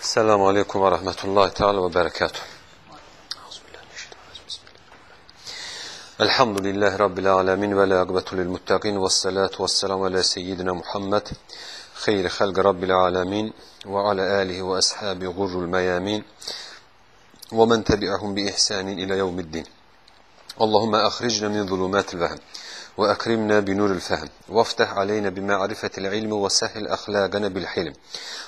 السلام عليكم ورحمة الله تعالى وبركاته. الحمد لله رب العالمين ولا أقبة للمتقين والصلاة والسلام على سيدنا محمد خير خلق رب العالمين وعلى آله وأصحابه غر الميامين ومن تبعهم بإحسان إلى يوم الدين. اللهم أخرجنا من ظلمات الوهم. وأكرمنا بنور الفهم. وافتح علينا بمعرفة العلم وسهل أخلاقنا بالحلم.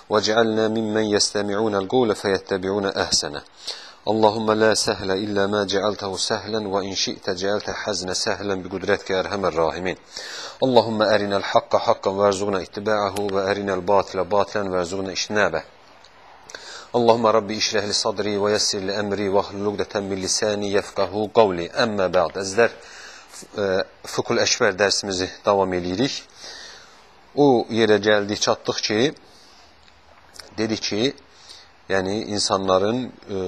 واجعلنا ممن يستمعون القول فيتبعون أحسنه. اللهم لا سهل إلا ما جعلته سهلا وإن شئت جعلت حزن سهلا بقدرتك يا أرحم الراحمين. اللهم أرنا الحق حقا وارزقنا اتباعه وأرنا الباطل باطلا وارزقنا اجتنابه. اللهم ربي اشرح لي صدري ويسر لي أمري واحلل عقدة من لساني يفقه قولي. أما بعد Əzlər Fıkhul Əşvər dərsimizi davam edirik. O yerə gəldik, çatdıq ki, dedik ki, yəni insanların e,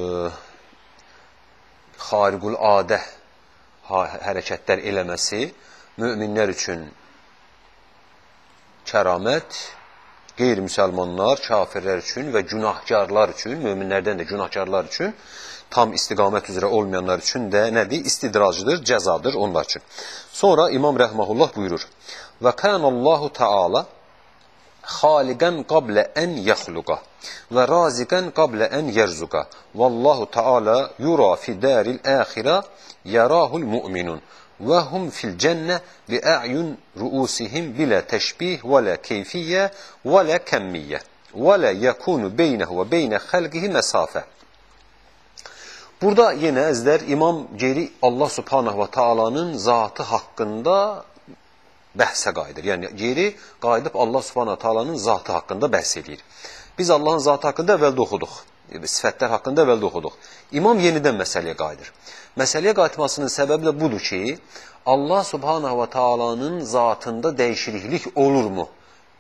xariqul adə hərəkətlər eləməsi möminlər üçün kəramət, qeyri-müsəlmanlar, kafirlər üçün və günahkarlar üçün, möminlərdən də günahkarlar üçün, tam istiqamət üzrə olmayanlar üçün də nədir? İstidracıdır, cəzadır onlar üçün. Sonra İmam Rəhməhullah buyurur, Və kənəllahu Teala xaliqən qablə ən yaxluqa və raziqən qablə ən yerzuqa. Vallahu Teala yura fi daril axirə yarahul mu'minun və hum fil cənnə bi a'yun ruusihim bilə təşbih və la keyfiyyə və la kəmmiyyə və la yakunu beynəhu və beynə xəlqihi məsafə. Burada yenə əzlər İmam geri Allah Subhanahu və Taala'nın zatı haqqında bəhsə qayıdır. Yəni geri qayıdıb Allah Subhanahu Taala'nın zatı haqqında bəhs eləyir. Biz Allahın zatı haqqında əvvəldə oxuduq. Sifətlər haqqında əvvəldə oxuduq. İmam yenidən məsələyə qayıdır. Məsələyə qayıtmasının səbəbi də budur ki, Allah Subhanahu və Taala'nın zatında dəyişiklik olurmu?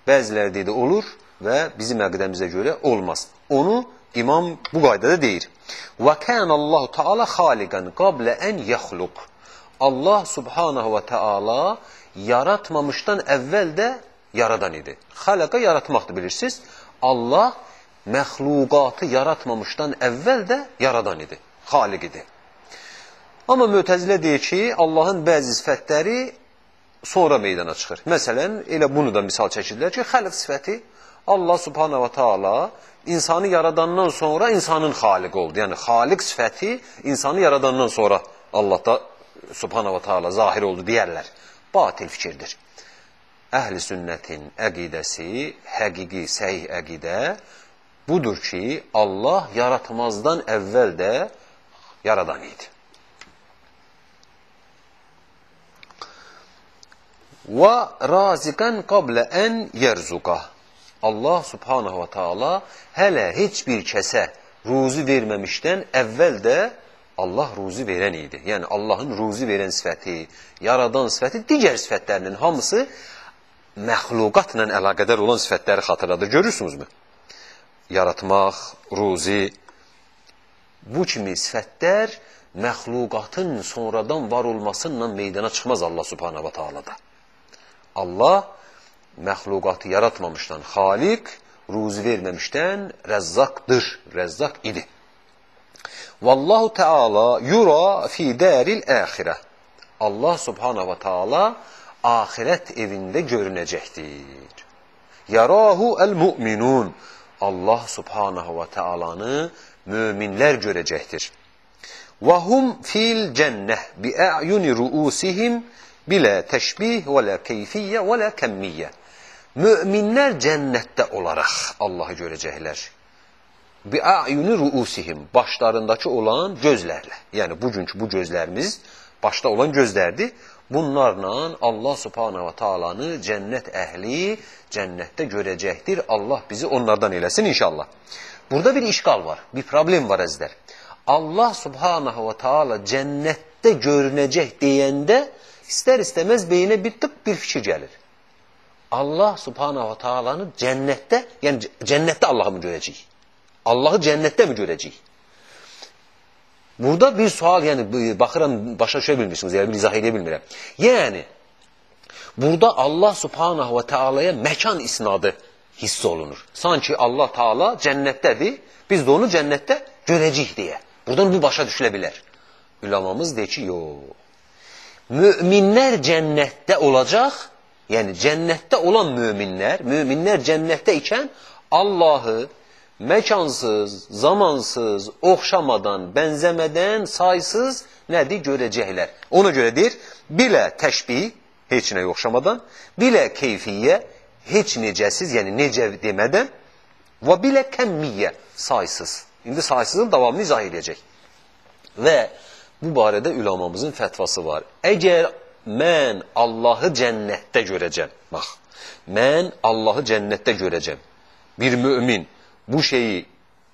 Bəziləri dedi olur və bizim əqidəmizə görə olmaz. Onu İmam bu qaydada deyir. Və kənəllahu Taala xaliqan qablə ən yaxluq. Allah Subhanahu və Taala yaratmamışdan əvvəl də yaradan idi. Xalaqa yaratmaqdır bilirsiniz. Allah məxluqatı yaratmamışdan əvvəl də yaradan idi. Xaliq idi. Amma Mötəzilə deyir ki, Allahın bəzi sifətləri sonra meydana çıxır. Məsələn, elə bunu da misal çəkirlər ki, xəlq sifəti Allah subhanahu wa ta'ala insanı yaradandan sonra insanın xaliqi oldu. Yəni, xaliq sifəti insanı yaradandan sonra Allahda subhanahu wa ta'ala zahir oldu deyərlər. Batil fikirdir. Əhl-i sünnətin əqidəsi, həqiqi, səhih əqidə budur ki, Allah yaratmazdan əvvəl də yaradan idi. Və raziqən qablə ən yerzuqa. Allah subhanahu wa ta'ala hələ heç bir kəsə ruzi verməmişdən əvvəl də Allah ruzi verən idi. Yəni Allahın ruzi verən sifəti, yaradan sifəti, digər sifətlərinin hamısı məxluqatla əlaqədar olan sifətləri xatırladır. Görürsünüzmü? Yaratmaq, ruzi, bu kimi sifətlər məxluqatın sonradan var olmasıyla meydana çıxmaz Allah subhanahu wa ta'alada. Allah məxluqatı yaratmamışdan xaliq, ruzi verməmişdən rəzzaqdır, rəzzaq idi. Vallahu Teala yura fi daril axirə. Allah subhanahu wa taala axirət evində görünəcəkdir. Yarahu el-mu'minun. Allah subhanahu wa taalanı möminlər görəcəkdir. Və hum fil cənnə bi a'yuni ruusihim bilə təşbih və la keyfiyyə və la kəmmiyyə. Möminlər cənnətdə olaraq Allahı görəcəklər. Bi a'yuni ruusihim başlarındakı olan gözlərlə. Yəni bugünkü bu gözlərimiz başda olan gözlərdir. Bunlarla Allah Subhanahu va Taala'nı cənnət əhli cənnətdə görəcəkdir. Allah bizi onlardan eləsin inşallah. Burada bir işgal var, bir problem var əzlər. Allah Subhanahu va Taala cənnətdə görünəcək deyəndə istər-istəməz beyinə bir tık bir fikir gəlir. Allah Subhanahu Taala'nı cənnətdə, yəni cənnətdə Allahı mı görəcəyik? Allahı cənnətdə mi görəcəyik? Burada bir sual, yəni baxıram başa düşə bilmirsiniz, yəni izah edə bilmirəm. Yəni burada Allah Subhanahu wa Taala'ya məkan isnadı hiss olunur. Sanki Allah Taala cənnətdədir, biz də onu cənnətdə görəcəyik deyə. Buradan bu başa düşülə bilər. Üləmamız deyir ki, yox. Möminlər cənnətdə olacaq, yəni cənnətdə olan möminlər, möminlər cənnətdə ikən Allahı məkansız, zamansız, oxşamadan, bənzəmədən, saysız nədir görəcəklər. Ona görə deyir, bilə təşbih, heç nəyə oxşamadan, bilə keyfiyyə, heç necəsiz, yəni necə demədən, və bilə kəmmiyyə, saysız. İndi saysızın davamını izah edəcək. Və bu barədə ülamamızın fətvası var. Əgər mən Allahı cənnətdə görəcəm, bax, mən Allahı cənnətdə görəcəm, bir mümin bu şeyi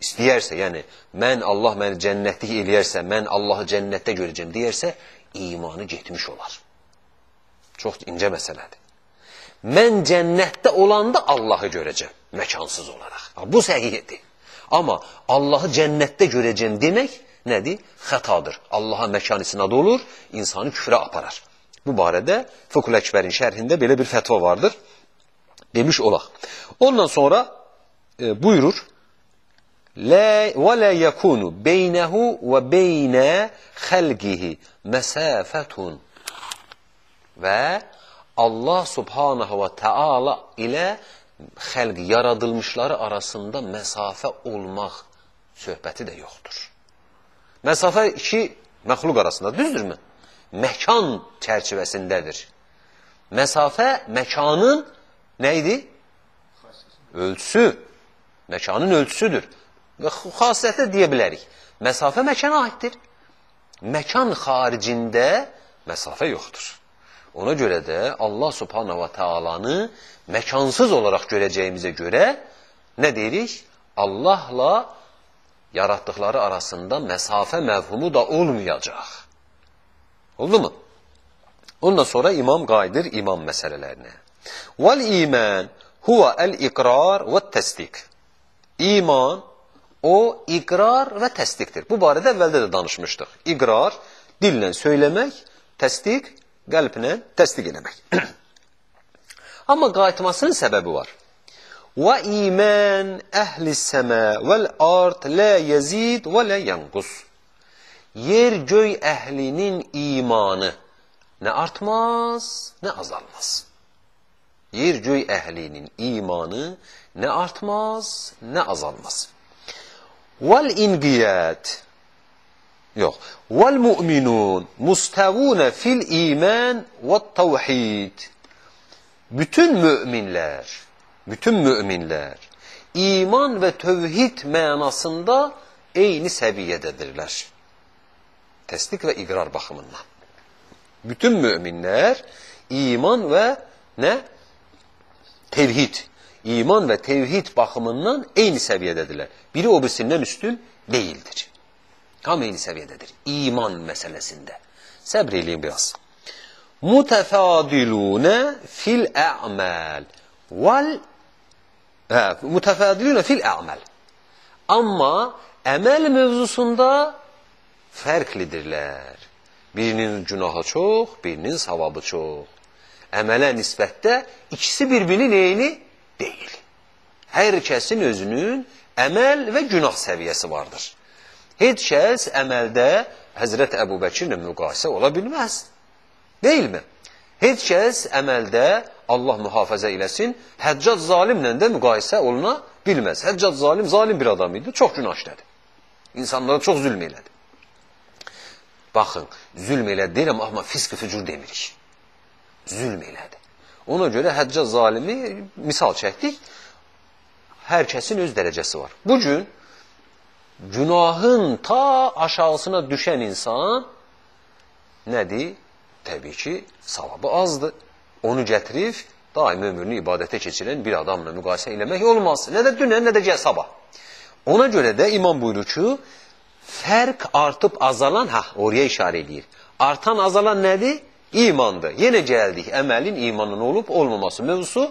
istəyərsə, yəni mən Allah məni cənnətlik eləyərsə, mən Allahı cənnətdə görəcəm deyərsə, imanı getmiş olar. Çox incə məsələdir. Mən cənnətdə olanda Allahı görəcəm, məkansız olaraq. Bu səhiyyidir. Amma Allahı cənnətdə görəcəm demək nədir? Xətadır. Allaha məkan isnad olur, insanı küfrə aparar. Bu barədə Fıkhul Əkbərin şərhində belə bir fətva vardır. Demiş olaq. Ondan sonra e, buyurur. La və la yakunu beynehu və beynə xəlqihi məsafətun. Və Allah subhanahu və Taala ilə xəlq yaradılmışları arasında məsafə olmaq söhbəti də yoxdur. Məsafə iki məxluq arasında, düzdürmü? Məkan çərçivəsindədir. Məsafə məkanın nə idi? Ölçüsü. Məkanın ölçüsüdür. Və xasiyyətə deyə bilərik. Məsafə məkana aiddir. Məkan xaricində məsafə yoxdur. Ona görə də Allah subhanahu wa ta'alanı mekansız olaraq görəcəyimizə görə nə deyirik? Allahla yaratdıkları arasında məsafə məvhumu da olmayacaq. Oldu mu? Ondan sonra imam qayıdır imam məsələlərinə. Vel iman huwa el-iqrar və təsdiq. İman o iqrar və təsdiqdir. Bu barədə əvvəldə də danışmışdıq. İqrar dillə söyləmək, təsdiq qəlblə təsdiq eləmək. Amma qayıtmasının səbəbi var. Və iman əhli səmə vəl ard la yazid və la yanqus. Yer göy əhlinin imanı nə artmaz, nə azalmaz. Yer göy əhlinin imanı nə artmaz, nə azalmaz. Vəl inqiyat Yox. Vel mu'minun mustavuna fil iman ve tevhid. Bütün müminler, bütün müminler iman ve tevhid mənasında eyni səviyyədədirlər. Təsdiq və iqrar baxımından. Bütün müminlər iman və nə? Tevhid. İman və tevhid baxımından eyni səviyyədədirlər. Biri o birisindən üstün değildir. Tam eyni səviyyədədir. İman məsələsində. Səbr eləyin biraz. Mutəfadilunə fil ə'məl. Val hə, mutəfadilunə fil ə'məl. Amma əməl mövzusunda fərqlidirlər. Birinin günahı çox, birinin savabı çox. Əmələ nisbətdə ikisi bir-birinin eyni deyil. Hər kəsin özünün əməl və günah səviyyəsi vardır. Heç kəs əməldə Həzrət Əbu Bəkirlə müqayisə ola bilməz. Deyilmi? Heç kəs əməldə Allah mühafizə eləsin, Həccac zalimlə də müqayisə oluna bilməz. Həccac zalim, zalim bir adam idi, çox günah işlədi. İnsanlara çox zülm elədi. Baxın, zülm elədi deyirəm, amma fisk fücur demirik. Zülm elədi. Ona görə Həccac zalimi misal çəkdik. Hər kəsin öz dərəcəsi var. Bugün günahın ta aşağısına düşən insan nədir? Təbii ki, savabı azdır. Onu gətirib daim ömrünü ibadətə keçirən bir adamla müqayisə eləmək olmaz. Nə də dünən, nə də sabah. Ona görə də imam buyurur ki, Fərq artıb azalan, ha oraya işarə edir. Artan azalan nədir? İmandır. Yenə gəldik əməlin imanın olub olmaması mövzusu.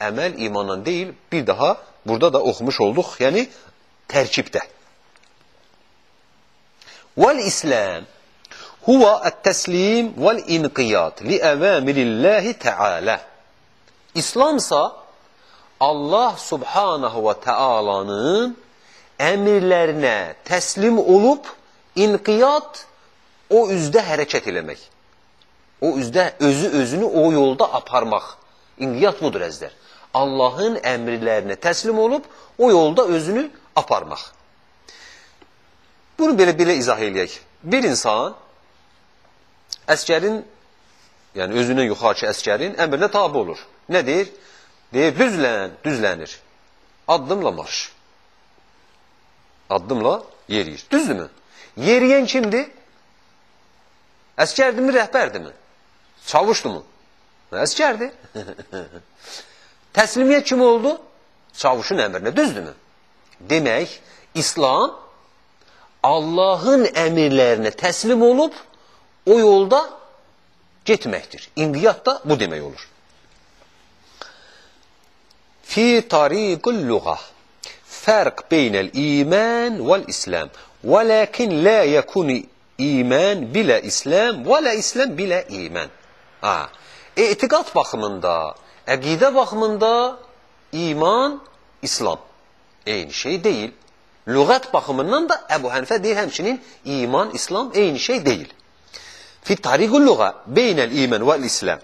Əməl imandan deyil, bir daha burada da oxumuş olduq, yəni tərkibdə. Vəl-İsləm huva ət-təslim vəl-inqiyyat li əvəmirillahi təalə. İslamsa Allah subhanahu və təalanın emirlerine teslim olup inkiyat o üzde hareket eləmək. O üzde özü özünü o yolda aparmaq. İnqiyat budur əzlər. Allahın əmrlərinə təslim olub o yolda özünü aparmaq. Bunu belə-belə izah eləyək. Bir insan əskərin, yəni özünə yuxarıki əskərin əmrinə tabi olur. Nə deyir? Deyir, düzlən, düzlənir. Addımla marş. Addımla yeriyir. Düzdürmü? Yeriyən kimdir? Əskərdirmi, rəhbərdirmi? Çavuşdurmu? Əskərdir. Təslimiyyət kim oldu? Çavuşun əmrinə. Düzdürmü? Demək, İslam Allahın əmirlərinə təslim olub o yolda getməkdir. İnqiyat da bu demək olur. Fi tariqul lugha fərq beynəl iman vəl İslam. Vəlakin la yakun iman bilə İslam və la İslam bilə iman. Ha, etiqad baxımında, əqidə baxımında iman, İslam eyni şey deyil. Lügət baxımından da Əbu Hənifə deyir həmçinin iman, İslam eyni şey deyil. Fi tariqul lüğa beynəl iman və İslam.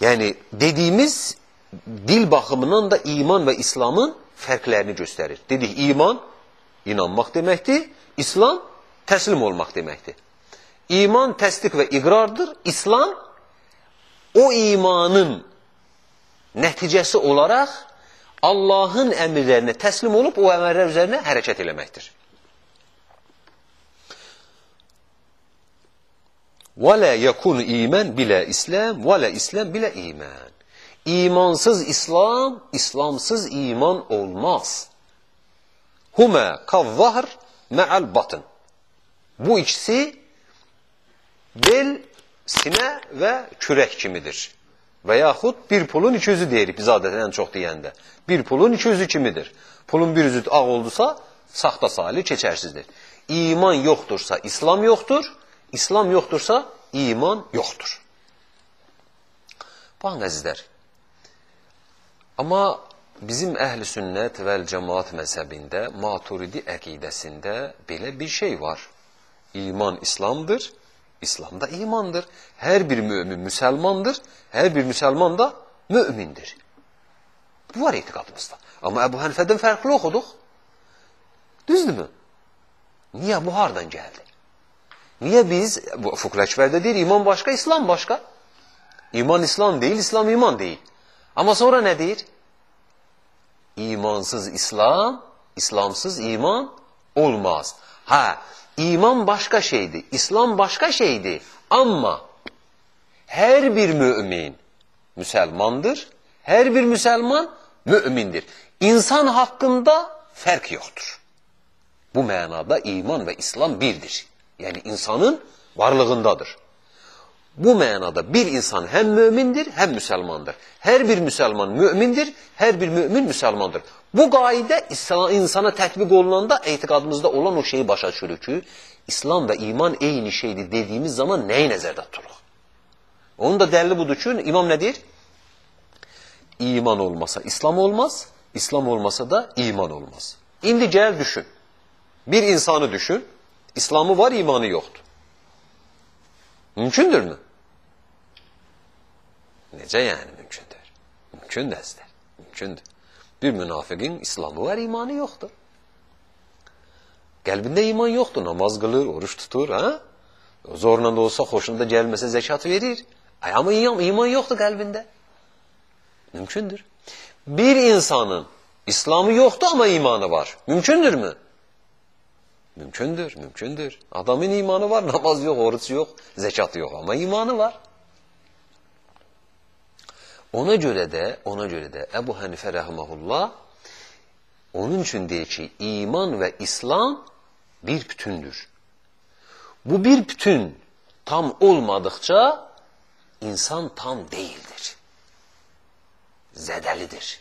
Yəni dediyimiz dil baxımından da iman və İslamın fərqlərini göstərir. Dedik iman inanmaq deməkdir, İslam təslim olmaq deməkdir. İman təsdiq və iqrardır, İslam o imanın nəticəsi olaraq Allahın əmrlərinə təslim olub o əmrlər üzərinə hərəkət eləməkdir. Yakun iman bilə İslam və la İslam bilə iman. İmansız İslam, İslamsız iman olmaz. Huma kavvahr ma'al batın. Bu ikisi bel, sinə və kürək kimidir. Və yaxud bir pulun iki üzü deyirik biz adətən ən çox deyəndə. Bir pulun iki üzü kimidir. Pulun bir üzü ağ oldusa, saxta salih keçərsizdir. İman yoxdursa, İslam yoxdur. İslam yoxdursa, iman yoxdur. Baxın, əzizlər. Amma bizim əhl-i sünnət və cəmaat məzhəbində, maturidi əqidəsində belə bir şey var. İman İslamdır, İslam da imandır. Her bir mümin Müslümandır. Her bir Müslüman da mümindir. Bu var itikadımızda. Ama Ebu Hanife'den farklı okuduk. Düzdür mü? Niye bu hardan geldi? Niye biz, bu fıkh değil, iman başka, İslam başka. İman İslam değil, İslam iman değil. Ama sonra ne deyir? İmansız İslam, İslamsız iman olmaz. Ha, İman başka şeydi, İslam başka şeydi. Ama her bir mümin Müselmandır, her bir Müselman mümindir. İnsan hakkında fark yoktur. Bu manada iman ve İslam birdir. Yani insanın varlığındadır. Bu manada bir insan hem mümindir hem Müselmandır. Her bir Müselman mümindir, her bir mümin Müselmandır. Bu qaide insana tətbiq olunanda etiqadımızda olan o şeyi başa düşürük ki, İslam və iman eyni şeydir dediyimiz zaman nəyi nəzərdə tuturuq? Onun da dəlili budur ki, imam nə deyir? İman olmasa İslam olmaz, İslam olmasa da iman olmaz. İndi gəl düşün. Bir insanı düşün, İslamı var, imanı yoxdur. Mümkündürmü? Necə yəni mümkündür? Mümkündür əzlər, mümkündür. Bir münafiqin İslamı var, imanı yoxdur. Qəlbində iman yoxdur, namaz qılır, oruç tutur, hə? Zorla da olsa, xoşuna da gəlməsə zəkat verir. Amma iman, iman yoxdur qəlbində. Mümkündür. Bir insanın İslamı yoxdur amma imanı var. Mümkündürmü? Mümkündür, mümkündür. Adamın imanı var, namaz yox, oruç yox, zəkat yox amma imanı var. Ona görə də, ona görə də Əbu Hənifə rəhməhullah onun üçün deyir ki, iman və İslam bir bütündür. Bu bir bütün tam olmadıkça insan tam değildir. Zədəlidir.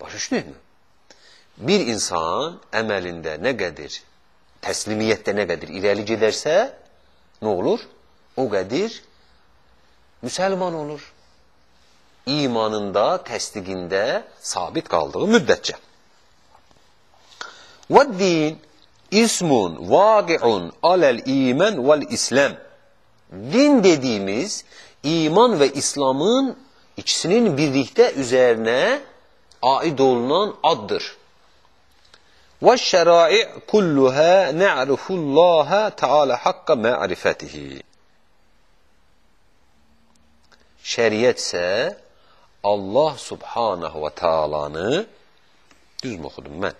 Başa düşdükmü? Bir insan əməlində nə qədir, təslimiyyətdə nə qədir irəli gedərsə, nə olur? O qədir müsəlman olur. İmanında, təsdiqində sabit qaldığı müddətcə. Və din ismun vaqi'un aləl iman vəl islam. Din dediyimiz iman və İslamın ikisinin birlikdə üzərinə aid olunan addır. Və şərai kulluha na'rifullaha ta'ala haqqa ma'rifatihi. Şəriət isə Allah subhanahu və taalanı düz mü oxudum mən?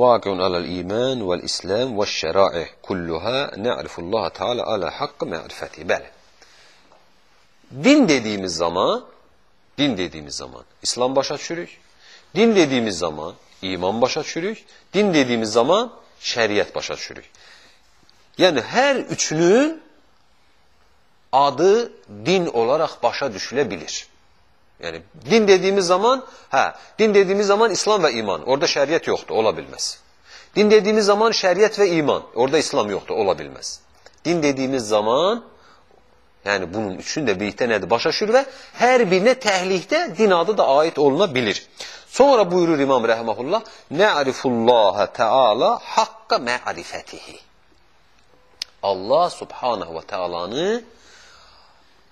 Vaqiun aləl iman vəl islam vəş şəraih kulluha nə'rifullah taala alə haqq ma'rifəti. Bəli. Din dediyimiz zaman, din dediyimiz zaman İslam başa düşürük. Din dediyimiz zaman iman başa düşürük. Din dediyimiz zaman şəriət başa düşürük. Yəni hər üçünün adı din olaraq başa düşülə bilir. Yani din dediğimiz zaman, ha, din dediğimiz zaman İslam ve iman. Orada şeriat yoktu, olabilmez. Din dediğimiz zaman şeriat ve iman. Orada İslam yoktu, olabilmez. Din dediğimiz zaman, yani bunun üçün də birlikdə nədir? Başa düşür və hər birinə təhlikdə din adı da ait olunabilir. Sonra buyurur İmam Rəhməhullah, Nə'rifullaha Teala haqqa mə'rifətihi. Allah Subhanahu ve Teala'nı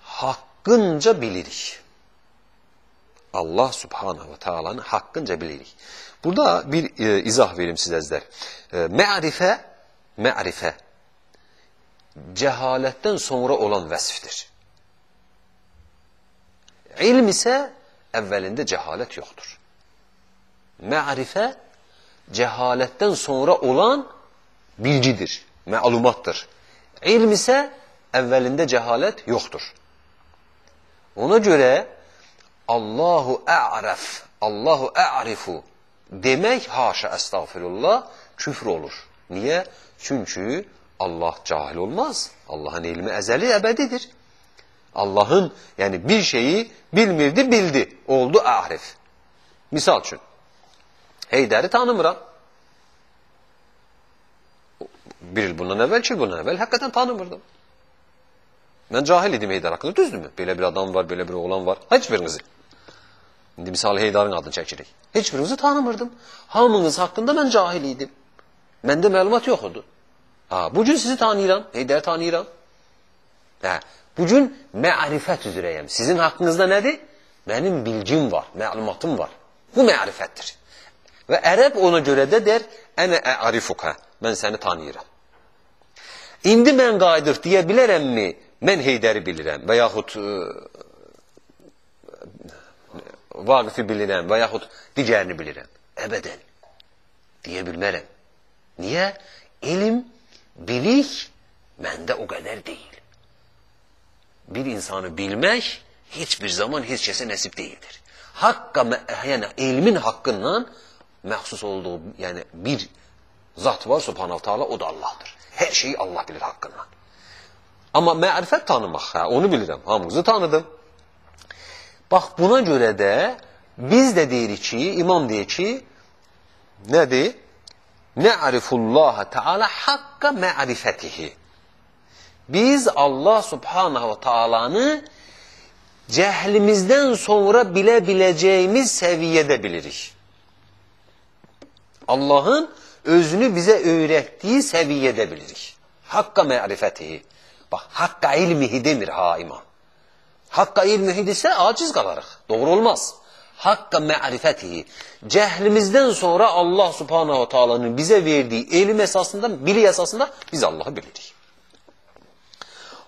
hakkınca bilirik. Allah Subhanahu ve Taala'nın hakkınca bilirik. Burada bir e, izah vereyim sizler. E, me'rife, me'rife cehaletten sonra olan vəsifdir. İlm ise evvelinde cehalet yoktur. Me'rife cehaletten sonra olan bilgidir, malumattır. İlm ise evvelinde cehalet yoktur. Ona göre Allahu a'raf, Allahu a'rifu demek haşa estağfirullah küfür olur. Niye? Çünkü Allah cahil olmaz. Allah'ın ilmi ezeli ebedidir. Allah'ın yani bir şeyi bilmirdi bildi. Oldu arif. Misal için. Heyder'i tanımıram. Bir il bundan evvel, iki il bundan evvel hakikaten tanımırdım. Ben cahil idim Heydər haqqında, düzdür mü? Belə bir adam var, belə bir oğlan var. Heç birinizi. İndi misal Heydarın adını çəkirik. Heç birinizi tanımırdım. Hamınız haqqında mən cahil idim. Məndə məlumat yox idi. Ha, bugün sizi tanıyıram, Heydər tanıyıram. Ha, bugün mərifət üzrəyəm. Sizin haqqınızda nədir? Mənim bilgim var, məlumatım var. Bu mərifətdir. Və ərəb ona görə də der, ənə ərifuka, mən səni tanıyıram. İndi mən qayıdır deyə bilərəmmi? Mən Heydəri bilirəm və yaxud ə, Vaqifi bilirəm və yaxud digərini bilirəm. Əbədən deyə bilmərəm. Niyə? Elm, bilik məndə o qədər deyil. Bir insanı bilmək heç bir zaman heç kəsə nəsib deyildir. Haqqa, yəni elmin haqqından məxsus olduğu yəni bir zat var subhanahu taala o da Allahdır. Hər şeyi Allah bilir haqqından. Amma mərifət tanımaq, hə, onu bilirəm, hamınızı tanıdım. Bax, buna görə də biz də deyirik ki, imam deyir ki, nədir? Nə'rifullaha Teala haqqa ma'rifetihi. Biz Allah Subhanahu ve Taala'nı cəhlimizdən sonra bilə biləcəyimiz səviyyədə bilirik. Allahın özünü bizə öyrətdiyi səviyyədə bilirik. Haqqa ma'rifetihi. Bax, haqqa ilmihi demir ha imam. Haqqa ilmihi desə aciz qalarıq. Doğru olmaz. Haqqa ma'rifətihi. Cəhlimizdən sonra Allah subhanahu taalanın bizə verdiyi elm əsasında, bilik əsasında biz Allahı bilirik.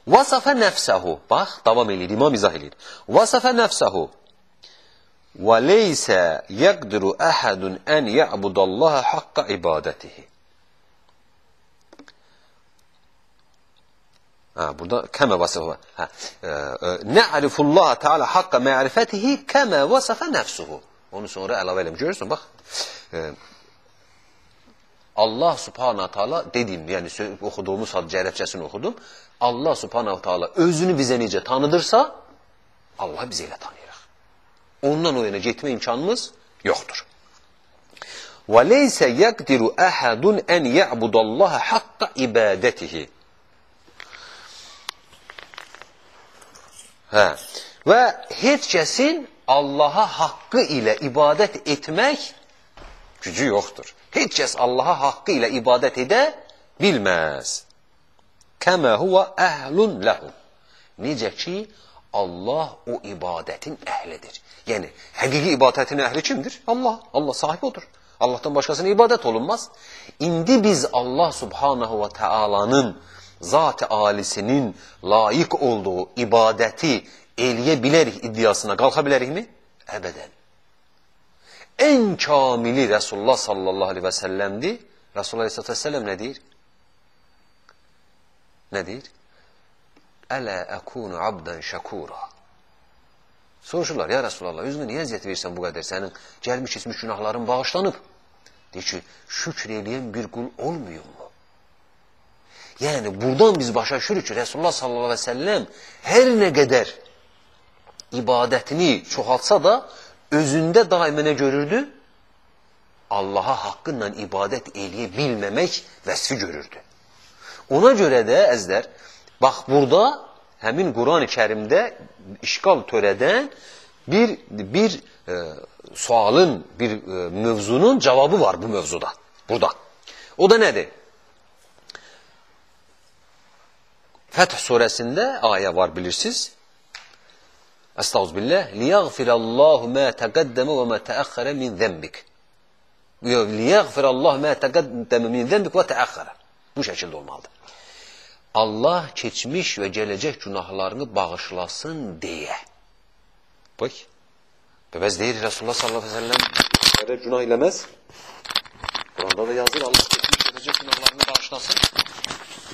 Vasafa nəfsəhu. Bax, davam edir, imam izah edir. Vasafa nəfsəhu. Və leysə yəqdiru əhədun ən yə'budallaha haqqa ibadətihi. Ha, burada keme vasıfı. Ha, e, e, Ne'rifullah Teala hakka ma'rifetihi keme vasafa nefsuhu. Onu sonra əlavə eləm. Görürsün, bax. E, Allah subhanahu taala dedim, yəni oxuduğumuz had cərəbcəsini oxudum. Allah subhanahu taala özünü bizə necə tanıdırsa, Allah bizə elə tanıyırıq. Ondan o yana getmə imkanımız yoxdur. Və leysə yəqdiru əhədun ən ya'budallaha haqqa ibadətihi. Hə. Və heç kəsin Allaha haqqı ilə ibadət etmək gücü yoxdur. Heç kəs Allaha haqqı ilə ibadət edə bilməz. Kəmə huvə əhlun ləhum. Necə ki, Allah o ibadətin əhlidir. Yəni, həqiqi ibadətin əhli kimdir? Allah. Allah sahib odur. Allahdan başqasına ibadət olunmaz. İndi biz Allah subhanahu və teala'nın zat-ı alisinin layiq olduğu ibadəti eləyə bilərik iddiasına qalxa bilərikmi? Əbədən. Ən kamili Resulullah sallallahu aleyhi və səlləmdir. Resulullah aleyhissalatü vesselam nə deyir? Nə deyir? Ələ əkunu abdən şəkura. Soruşurlar, ya Resulallah, özünə niyə əziyyət verirsən bu qədər? Sənin gəlmiş keçmiş günahların bağışlanıb. Deyir ki, şükr eləyən bir qul olmuyor mu? Yəni, buradan biz başa düşürük ki, Resulullah sallallahu aleyhi ve sellem hər nə qədər ibadətini çoxaltsa da, özündə daimə nə görürdü? Allaha haqqınla ibadət eləyə bilməmək vəsfi görürdü. Ona görə də, əzlər, bax burada həmin Quran-ı kərimdə işgal törədən bir, bir e, sualın, bir e, mövzunun cavabı var bu mövzuda, burada. O da nədir? Fəth surəsində ayə var bilirsiniz. Estağfirullah. Liyaghfirallahu ma taqaddama və ma ta'akhkhara min zənbik. Liyaghfirallahu ma taqaddama min zənbik və ta'akhkhara. Bu şəkildə olmalıdır. Allah keçmiş və gələcək günahlarını bağışlasın deyə. Bax. Bəbəz deyir Resulullah sallallahu əleyhi və səlləm qədər günah eləməz. Quranda da yazır Allah keçmiş gələcək günahlarını bağışlasın.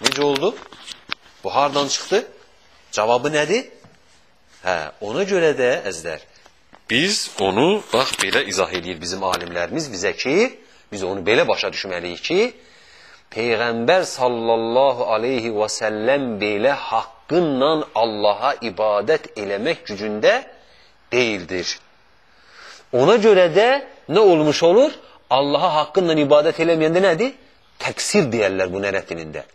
Necə oldu? Bu hardan çıxdı? Cavabı nədir? Hə, ona görə də əzlər, biz onu bax belə izah edir bizim alimlərimiz bizə ki, biz onu belə başa düşməliyik ki, Peyğəmbər sallallahu aleyhi və səlləm belə haqqınla Allaha ibadət eləmək gücündə deyildir. Ona görə də nə olmuş olur? Allaha haqqınla ibadət eləməyəndə nədir? Təksir deyərlər bu nərətinində.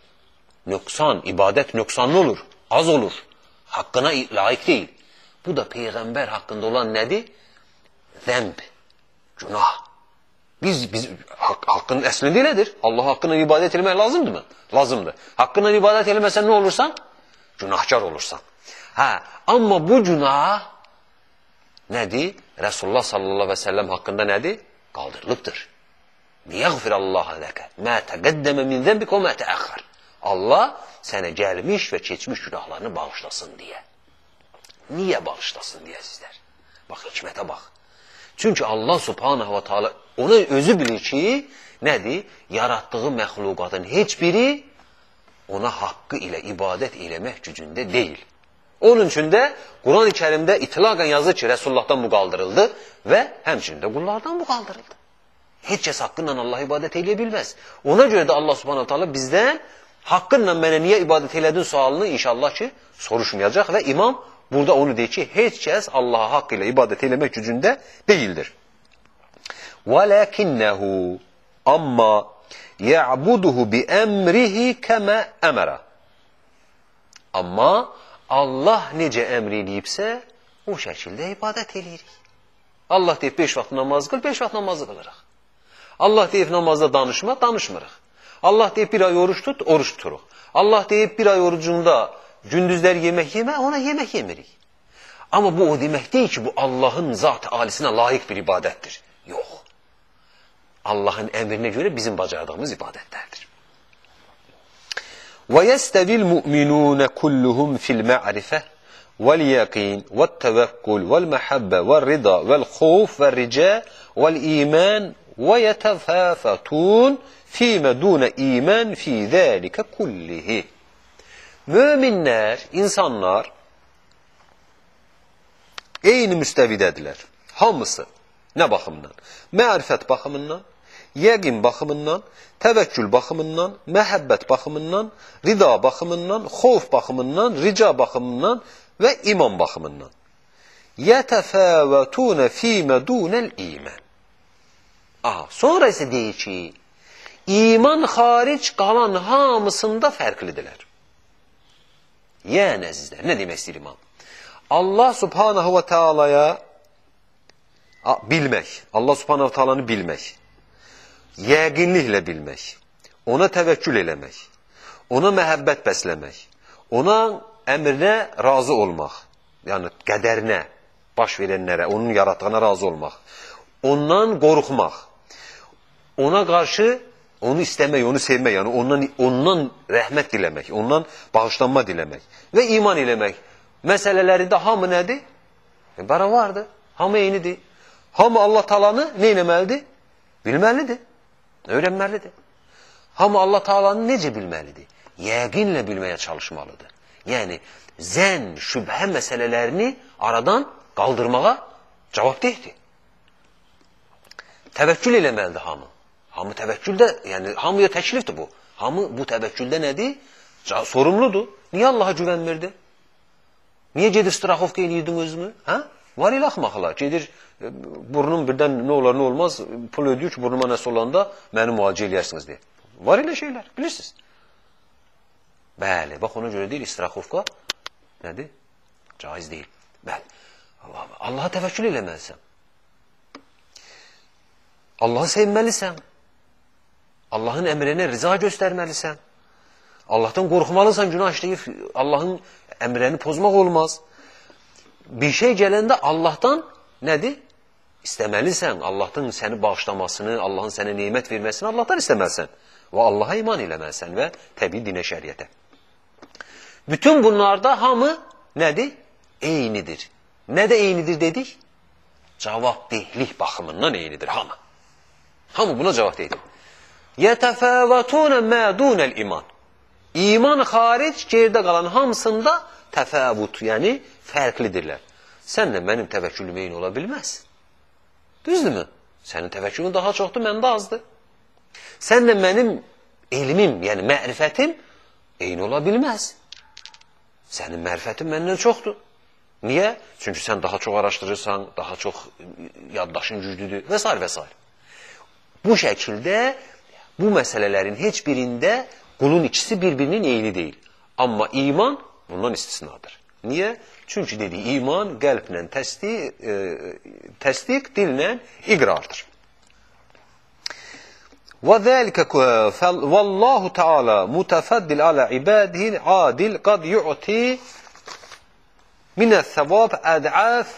Nöqsan, ibadət nöqsanlı olur, az olur. Haqqına layiq deyil. Bu da Peyğəmbər haqqında olan nədir? Zəmb, günah. Biz, biz haqq, haqqın əslində elədir. Allah haqqına ibadət etmək lazımdırmı? Lazımdır. Haqqına ibadət eləməsən nə olursan? Günahkar olursan. Hə, amma bu günah nədir? Resulullah sallallahu aleyhi ve sellem haqqında nədir? Qaldırılıbdır. Niyaghfirallahu ləkə mə təqəddəmə min zənbik və mə təəxxər. Allah sənə gəlmiş və keçmiş günahlarını bağışlasın deyə. Niyə bağışlasın deyə sizlər? Bax, hikmətə bax. Çünki Allah subhanahu wa ta'ala ona özü bilir ki, nədir? Yaratdığı məxluqatın heç biri ona haqqı ilə ibadət eləmək gücündə deyil. Onun üçün də Quran-ı kərimdə itilaqən yazır ki, Rəsullahdan bu qaldırıldı və həmçində qullardan bu qaldırıldı. Heç kəs haqqınla Allah ibadət eləyə bilməz. Ona görə də Allah subhanahu ta'ala bizdən haqqınla mənə niyə ibadət elədin sualını inşallah ki, soruşmayacaq və imam burada onu deyir ki, heç kəs Allaha haqq ilə ibadət eləmək gücündə deyildir. وَلَكِنَّهُ Amma ya'buduhu bi əmrihi kəmə əmərə. Amma Allah necə əmr eləyibsə, o şəkildə ibadət eləyirik. Allah deyib 5 vaxt namaz qıl, 5 vaxt namazı qılırıq. Allah deyib namazda danışma, danışmırıq. Allah deyib bir ay oruç tut, oruç tuturuq. Allah deyib bir ay orucunda gündüzlər yemək yemə, ona yemək yemirik. Amma bu o demək deyil ki, bu Allahın zat alisinə layiq bir ibadətdir. Yox. Allahın əmrinə görə bizim bacardığımız ibadətlərdir. وَيَسْتَوِ الْمُؤْمِنُونَ كُلُّهُمْ فِي الْمَعْرِفَةِ وَالْيَقِينِ وَالتَّوَكُّلِ وَالْمَحَبَّةِ وَالرِّضَى وَالْخَوْفِ وَالرِّجَاءِ وَالْإِيمَانِ وَيَتَفَافَتُونَ fîme dûne iman fî zâlike kullihi. Müminler, insanlar eyni müstəvidədirlər. Hamısı nə baxımdan? Mərifət baxımından, yəqin baxımından, təvəkkül baxımından, məhəbbət baxımından, rida baxımından, xovf baxımından, rica baxımından və iman baxımından. Yətəfəvətunə fîmə dunəl iman. Aha, sonra isə deyir ki, iman xaric qalan hamısında fərqlidirlər. Yəni, əzizlər, nə demək istəyir imam? Allah subhanahu və teala'ya bilmək, Allah subhanahu və teala'nı bilmək, yəqinliklə bilmək, ona təvəkkül eləmək, ona məhəbbət bəsləmək, ona əmrinə razı olmaq, yəni qədərinə, baş verənlərə, onun yaratdığına razı olmaq, ondan qorxmaq, ona qarşı onu istəmək, onu sevmək, yəni ondan, ondan rəhmət diləmək, ondan bağışlanma diləmək və iman eləmək məsələlərində hamı nədir? E, bara vardır, hamı eynidir. Hamı Allah talanı nə eləməlidir? Bilməlidir, öyrənməlidir. Hamı Allah talanı necə bilməlidir? Yəqinlə bilməyə çalışmalıdır. Yəni, zən, şübhə məsələlərini aradan qaldırmağa cavabdehdir. Təvəkkül eləməlidir hamı. Hamı təvəkküldə, yəni hamıya təklifdir bu. Hamı bu təvəkküldə nədir? Sorumludur. Niyə Allaha güvənmirdi? Niyə gedir straxovka eləyirdin özünü? Hə? Var elə axmaqlar. Gedir, e, burnum birdən nə olar, nə olmaz, pul ödüyor ki, burnuma nəsə olanda məni müalicə eləyərsiniz deyə. Var elə şeylər, bilirsiniz. Bəli, bax ona görə deyil, straxovka nədir? Caiz deyil. Bəli. Allaha təvəkkül eləməlisən. Allahı sevməlisən. Allahın əmrinə riza göstərməlisən. Allahdan qorxmalısan, günah işləyib Allahın əmrəni pozmaq olmaz. Bir şey gələndə Allahdan nədir? İstəməlisən, Allahdan səni bağışlamasını, Allahın sənə neymət verməsini Allahdan istəməlisən. Və Allaha iman eləməlisən və təbii dinə şəriətə. Bütün bunlarda hamı nədir? Eynidir. Nə də eynidir dedik? Cavabdehlik baxımından eynidir hamı. Hamı buna cavab deyir. Yətəfəvətunə mədunəl iman. İman xaric gerdə qalan hamısında təfəvvut, yəni fərqlidirlər. Sənlə mənim təvəkkülüm eyni ola bilməz. Düzdürmü? Sənin təvəkkülün daha çoxdur, məndə azdır. Sənlə mənim elmim, yəni mərifətim eyni ola bilməz. Sənin mərifətin məndən çoxdur. Niyə? Çünki sən daha çox araşdırırsan, daha çox yaddaşın güclüdür və s. və s. Bu şəkildə bu məsələlərin heç birində qulun ikisi bir-birinin eyni deyil. Amma iman bundan istisnadır. Niyə? Çünki dedi iman qəlblə təsdiq, e, təsdiq dillə iqrardır. وذلك والله تعالى متفضل على عباده عادل قد يعطي من الثواب أضعاف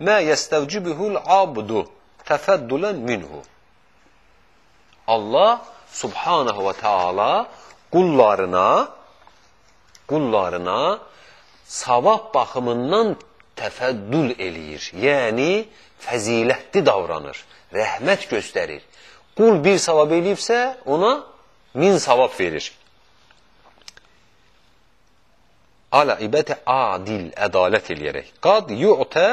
ما يستوجبه العبد تفضلا منه Allah subhanahu və taala qullarına qullarına savab baxımından təfəddül eləyir. Yəni fəzilətli davranır, rəhmət göstərir. Qul bir savab eləyibsə, ona min savab verir. Ala ibətə adil, ədalət eləyərək. Qad yu'tə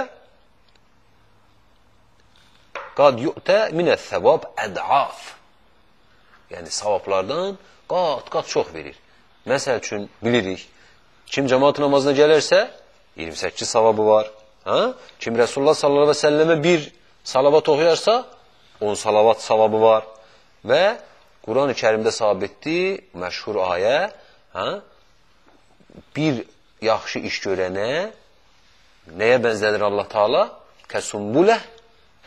qad yu'tə minəs-savab əd'af. Yəni savablardan qat-qat çox verir. Məsəl üçün bilirik, kim cəmaat namazına gələrsə 28 savabı var. Ha? Kim Resulullah sallallahu əleyhi və səlləmə bir salavat oxuyarsa 10 salavat savabı var. Və Quran-ı Kərimdə sabitdir, məşhur ayə, ha? Bir yaxşı iş görənə nəyə bənzədir Allah Taala? Kəsumbulə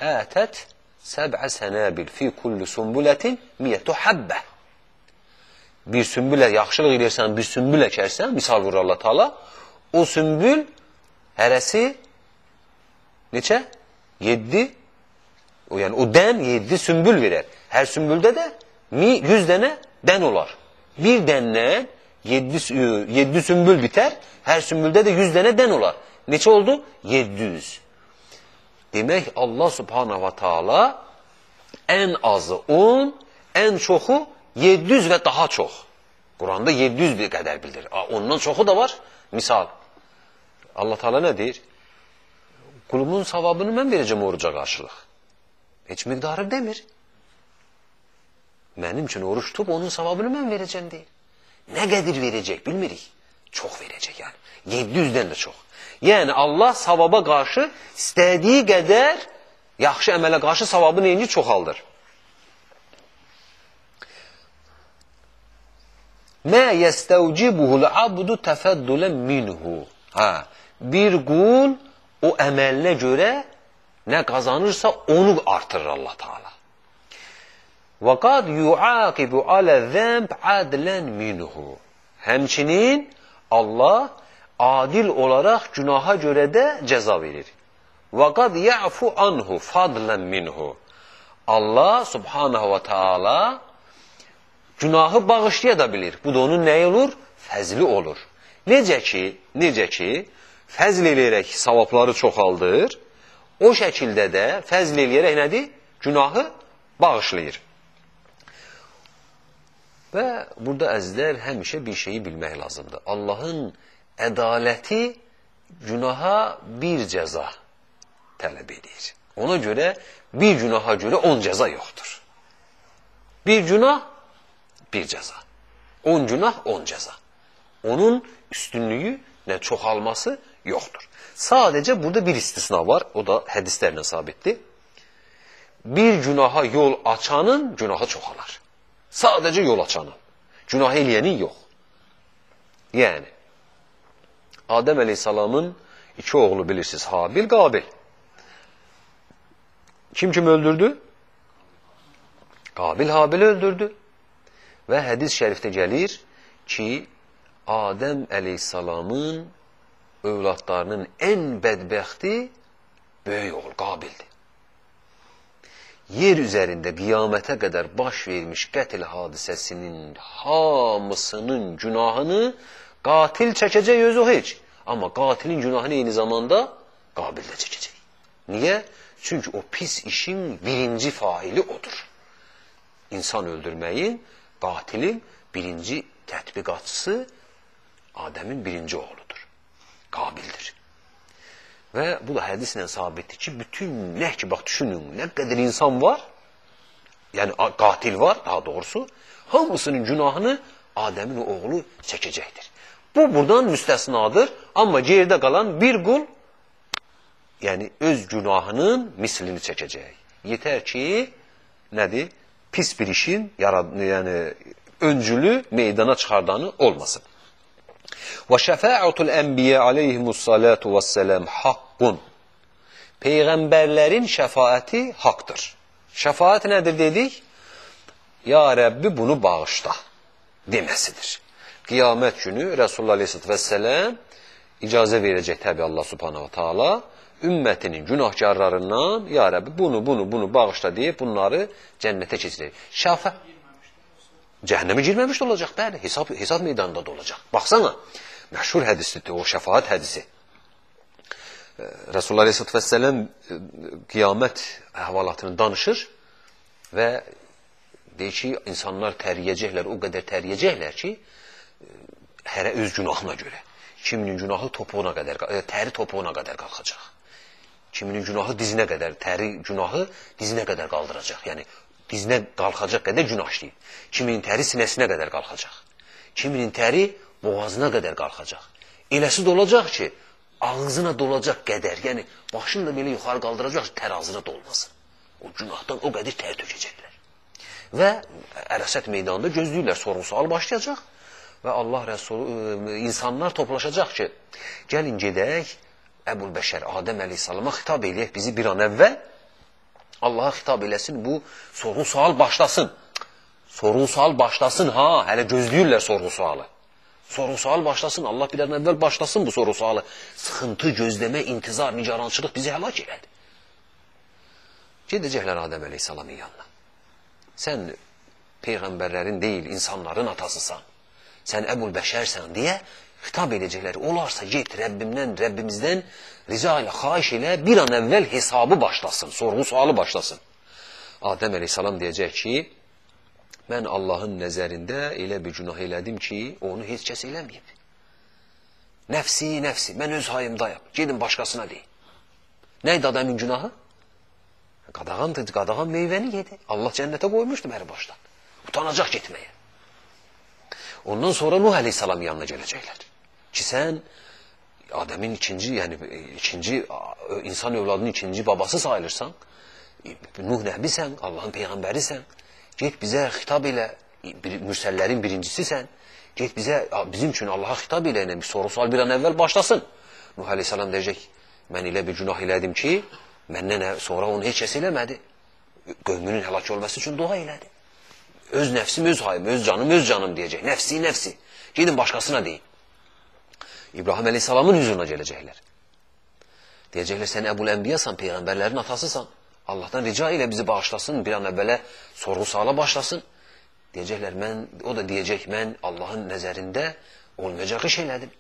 ətət səb'ə sənəbil fi kulli sumbulətin miyyətü həbbə. Bir sümbülə yaxşılıq edirsən, bir sümbül əkərsən, misal vurur Allah Taala, o sümbül hərəsi neçə? 7 o yəni o dən 7 sümbül verər. Hər sümbüldə də 100 dənə dən olar. Bir dəndən 7 7 sümbül bitər, hər sümbüldə də 100 dənə dən olar. Neçə oldu? 700. Demək Allah subhanahu wa ta'ala ən azı 10, ən çoxu 700 və daha çox. Quranda 700 bir qədər bildirir. Ondan çoxu da var. Misal, Allah Teala nə deyir? Qulumun savabını mən verəcəm oruca qarşılıq. Heç miqdarı demir. Mənim üçün oruç tutub onun savabını mən verəcəm deyir. Nə qədir verəcək bilmirik. Çox verəcək yəni. 700-dən də çox. Yəni Allah savaba qarşı istədiyi qədər yaxşı əmələ qarşı savabı neyinci çoxaldır. Mə yəstəvcibuhul abdu təfəddülən minhu. Hə, bir qul o əməlinə görə nə qazanırsa onu artırır Allah Taala. Və qad yuaqibu alə zəmb adlən minhu. Həmçinin Allah adil olaraq günaha görə də cəza verir. Qad ya'fu anhu fadlan minhu. Allah subhanahu və taala günahı bağışlaya da bilir. Bu da onun nəyi olur? Fəzli olur. Necə ki, necə ki, fəzl eləyərək savabları çoxaldır, o şəkildə də fəzl eləyərək nədir? Günahı bağışlayır. Və burada əzlər həmişə bir şeyi bilmək lazımdır. Allahın ədaləti günaha bir cəza tələb edir. Ona görə bir günaha görə on cəza yoxdur. Bir günah, bir cəza. On günah, on cəza. Onun üstünlüyü, nə çoxalması yoxdur. Sadəcə burada bir istisna var, o da hədislərlə sabitdir. Bir günaha yol açanın günahı çoxalar. Sadəcə yol açanın. Günah eləyənin yox. Yəni, Adəm əleyhissalamın iki oğlu bilirsiniz, Habil, Qabil. Kim kim öldürdü? Qabil Habil'i öldürdü. Və hədis şərifdə gəlir ki, Adəm əleyhissalamın övladlarının ən bədbəxti böyük oğul Qabildir. Yer üzərində qiyamətə qədər baş vermiş qətl hadisəsinin hamısının günahını qatil çəkəcək özü heç. Amma qatilin günahını eyni zamanda Qabil də çəkəcək. Niyə? Çünki o pis işin birinci faili odur. İnsan öldürməyin, qatilin birinci tətbiqatçısı Adəmin birinci oğludur. Qabildir. Və bu da hədislə sabitdir ki, bütün nə ki, bax düşünün, nə qədər insan var, yəni qatil var daha doğrusu, hamısının günahını Adəmin oğlu çəkəcəkdir. Bu buradan müstəsnadır, amma geridə qalan bir qul yəni öz günahının mislini çəkəcək. Yetər ki, nədir? Pis bir işin yarad yəni öncülü meydana çıxardanı olmasın. Və şəfa'atul enbiya aleyhimus salatu vesselam haqqun. Peyğəmbərlərin şəfaəti haqqdır. Şəfaət nədir dedik? Ya Rəbbi bunu bağışla deməsidir. Qiyamət günü Resulullah Aleyhisselatü Vesselam icazə verəcək təbi Allah Subhanahu Taala ümmətinin günahkarlarından ya Rəbbi bunu, bunu, bunu bağışla deyib bunları cənnətə keçirir. Şəfa cəhənnəmə girməmiş də olacaq, bəli, hesab, hesab meydanında da olacaq. Baxsana, məşhur hədisdir o şəfaat hədisi. Resulullah Aleyhisselatü Vesselam qiyamət əhvalatını danışır və deyir ki, insanlar təriyəcəklər, o qədər təriyəcəklər ki, hərə öz günahına görə. Kiminin günahı topuğuna qədər, təri topuğuna qədər qalxacaq. Kiminin günahı dizinə qədər, təri günahı dizinə qədər qaldıracaq. Yəni, dizinə qalxacaq qədər günah işləyib. Kiminin təri sinəsinə qədər qalxacaq. Kiminin təri boğazına qədər qalxacaq. Eləsi də olacaq ki, ağzına dolacaq qədər, yəni başını da belə yuxarı qaldıracaq ki, tərazına dolmasın. O günahdan o qədər tər tökəcəklər. Və ərəsət meydanında gözləyirlər, sorğu-sual başlayacaq və Allah Rəsulü, insanlar toplaşacaq ki, gəlin gedək, Əbul Bəşər Adəm əleyhissalama xitab eləyək bizi bir an əvvəl Allaha xitab eləsin bu sorğu-sual başlasın. Sorğu-sual başlasın ha, hələ gözləyirlər sorğu-sualı. Sorğu-sual başlasın, Allah bir an əvvəl başlasın bu sorğu-sualı. Sıxıntı, gözləmə, intizar, nigarançılıq bizi həlak elədi. Gedəcəklər Adəm əleyhissalamın yanına. Sən peyğəmbərlərin deyil, insanların atasısan. Sən Əbul Bəşərsən deyə xitab edəcəklər. Olarsa get Rəbbimdən, Rəbbimizdən rica ilə, xahiş ilə bir an əvvəl hesabı başlasın, sorğu sualı başlasın. Adəm əleyhissalam deyəcək ki, mən Allahın nəzərində elə bir günah elədim ki, onu heç kəs eləməyib. Nəfsi, nəfsi, mən öz hayımdayım, gedin başqasına deyin. Nə idi adamın günahı? Qadağandır, qadağan meyvəni yedi. Allah cənnətə qoymuşdu məri başdan. Utanacaq getməyə. Ondan sonra Nuh əleyhissalam yanına gələcəklər ki sən Adəmin ikinci, yəni ikinci insan övladının ikinci babası sayılırsan, Nuh nəbisən, Allahın peyğəmbərisən, get bizə xitab elə, bir, mürsəllərin birincisisən, get bizə, bizim üçün Allaha xitab elə, yəni, soru sual bir an əvvəl başlasın. Nuh Aleyhisselam deyəcək, mən elə bir günah elədim ki, məndən sonra onu heç kəs eləmədi. Qövmünün həlak olması üçün dua elədi. Öz nəfsim, öz hayım, öz canım, öz canım deyəcək. Nəfsi, nəfsi. Gedin başqasına deyin. İbrahim Aleyhisselamın hüzuruna gələcəklər. Deyəcəklər, sən Əbul Ənbiyasan, Peyğəmbərlərin atasısan. Allahdan rica ilə bizi bağışlasın, bir an əvvələ sorğu suala başlasın. Deyəcəklər, mən, o da deyəcək, mən Allahın nəzərində olmayacaq iş elədim.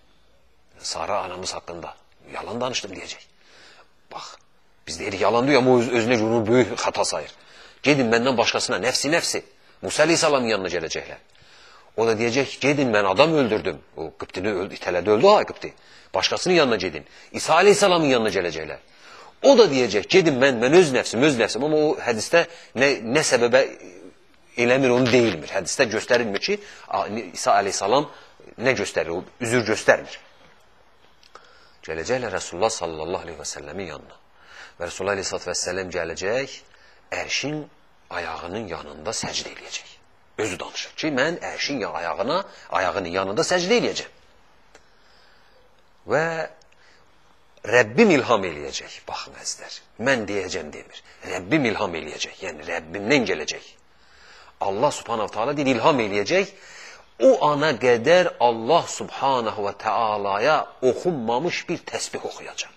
Sara anamız haqqında yalan danışdım deyəcək. Bax, biz deyirik yalan diyor ama o öz, özünə bunu böyük xata sayır. Gedin məndən başqasına, nəfsi nəfsi. Musa Aleyhisselamın yanına gələcəklər. O da deyəcək, gedin mən adam öldürdüm. O Qıptini öldü, itələdi, öldü ha Qıpti. Başqasının yanına gedin. İsa Aleyhisselamın yanına gələcəklər. O da deyəcək, gedin mən, mən öz nəfsim, öz nəfsim. Amma o hədisdə nə, nə səbəbə eləmir, onu deyilmir. Hədisdə göstərilmir ki, İsa Aleyhisselam nə göstərir? O üzür göstərmir. Gələcəklər Resulullah sallallahu aleyhi və səlləmin yanına. Və Resulullah aleyhissalatü vəssələm gələcək, ərşin ayağının yanında səcdə eləyəcək. Özü danışır ki, mən ərşin ayağına, ayağının yanında səcdə eləyəcəm. Və Rəbbim ilham eləyəcək. Baxın əzlər, mən deyəcəm demir. Rəbbim ilham eləyəcək, yəni Rəbbimdən gələcək. Allah subhanahu ta'ala deyir, ilham eləyəcək o ana qədər Allah subhanahu və teala'ya oxunmamış bir təsbih oxuyacam.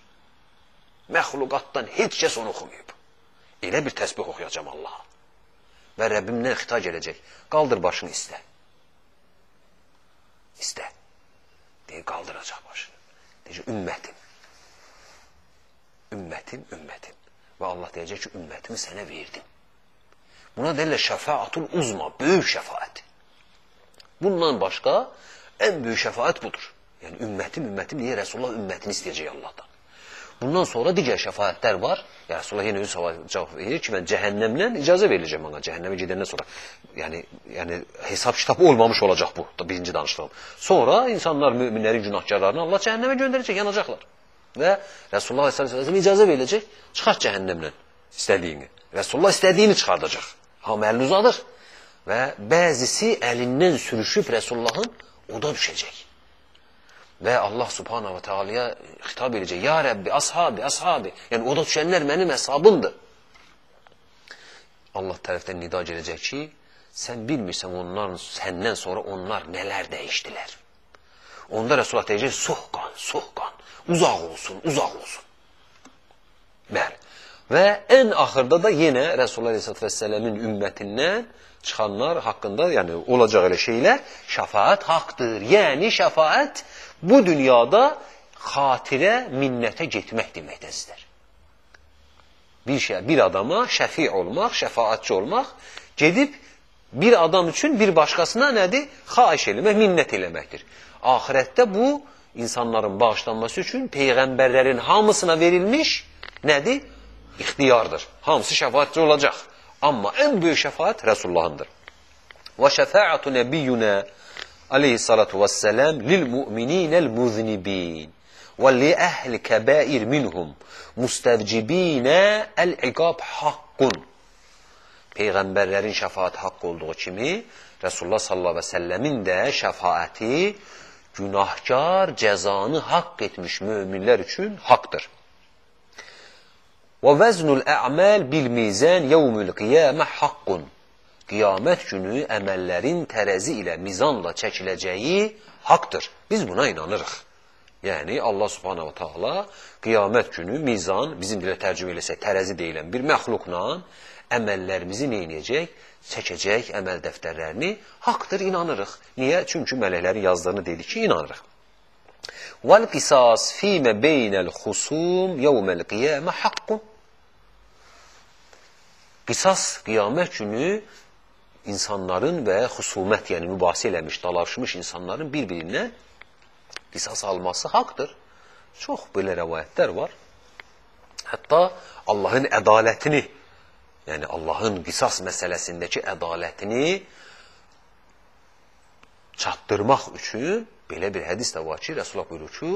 Məxluqatdan heç kəs onu oxumayıb. Elə bir təsbih oxuyacam Allaha. Və Rəbbimdən xitaj edəcək. Qaldır başını istə. İstə. Deyir, qaldıracaq başını. Deyir, ümmətim. Ümmətim, ümmətim. Və Allah deyəcək ki, ümmətimi sənə verdim. Buna deyirlər şəfaatul uzma, böyük şəfaət. Bundan başqa ən böyük şəfaət budur. Yəni ümmətim, ümmətim deyə Rəsulullah ümmətini istəyəcək Allahdan. Bundan sonra digər şəfaətlər var. Ya Rasulullah yenə öz cavab verir ki, mən cəhənnəmlə icazə veriləcəm ona, cəhənnəmə gedəndən sonra. Yəni, yəni hesab kitabı olmamış olacaq bu, da birinci danışdığım. Sonra insanlar müminlərin günahkarlarını Allah cəhənnəmə göndərəcək, yanacaqlar. Və və səlləm icazə veriləcək, çıxart cəhənnəmdən istədiyini. Rasulullah istədiyini çıxardacaq. Hamı əlini uzadır. Və bəzisi əlindən sürüşüb Rəsullahın oda düşəcək. Və Allah subhanahu teala'ya xitab edəcək. Ya Rəbbi, ashabi, ashabi. Yəni oda düşənlər mənim əshabımdır. Allah tərəfdən nida gələcək ki, sən bilmirsən onların, səndən sonra onlar nələr dəyişdilər. Onda Resulullah deyəcək, soğqan, soğqan, uzaq olsun, uzaq olsun. Bəli. Və ən axırda da yenə Resulullah Aleyhisselatü Vesselam'ın ümmətindən çıxanlar haqqında, yəni olacaq elə şeylər, şəfaət haqdır. Yəni şəfaət bu dünyada xatirə, minnətə getmək deməkdəsidir. Bir şey, bir adama şəfi olmaq, şəfaatçı olmaq, gedib bir adam üçün bir başqasına nədir? Xahiş eləmək, minnət eləməkdir. Ahirətdə bu insanların bağışlanması üçün peyğəmbərlərin hamısına verilmiş nədir? İxtiyardır. Hamısı şəfaatçı olacaq. Amma ən böyük şəfaət Rəsullahındır. Və şəfaətu nəbiyyunə aleyhissalatu vəssələm lil mu'mininəl muznibin və li əhli kəbair minhum mustavcibinə əl-iqab haqqun. Peyğəmbərlərin şəfaəti haqq olduğu kimi, Resulullah sallallahu əleyhi və səlləmin də şəfaəti günahkar cəzanı haqq etmiş möminlər üçün haqqdır. Və vəznul ə'məl bil mizan yevmül qiyamə haqqun. Qiyamət günü əməllərin tərəzi ilə mizanla çəkiləcəyi haqqdır. Biz buna inanırıq. Yəni Allah Subhanahu taala qiyamət günü mizan, bizim dilə tərcümə eləsək tərəzi deyilən bir məxluqla əməllərimizi nə edəcək? Çəkəcək əməl dəftərlərini. Haqqdır, inanırıq. Niyə? Çünki mələklərin yazdığını dedik ki, inanırıq. Vel qisas fīme beynel xusum yevmel qiyamə haqqun. Qisas qiyamət günü insanların və xusumət, yəni mübahisə eləmiş, dalaşmış insanların bir-birindən qisas alması haqdır. Çox belə rəvayətlər var. Hətta Allahın ədalətini, yəni Allahın qisas məsələsindəki ədalətini çatdırmaq üçün Belə bir hədis də var ki, Rasulullah buyurur ki,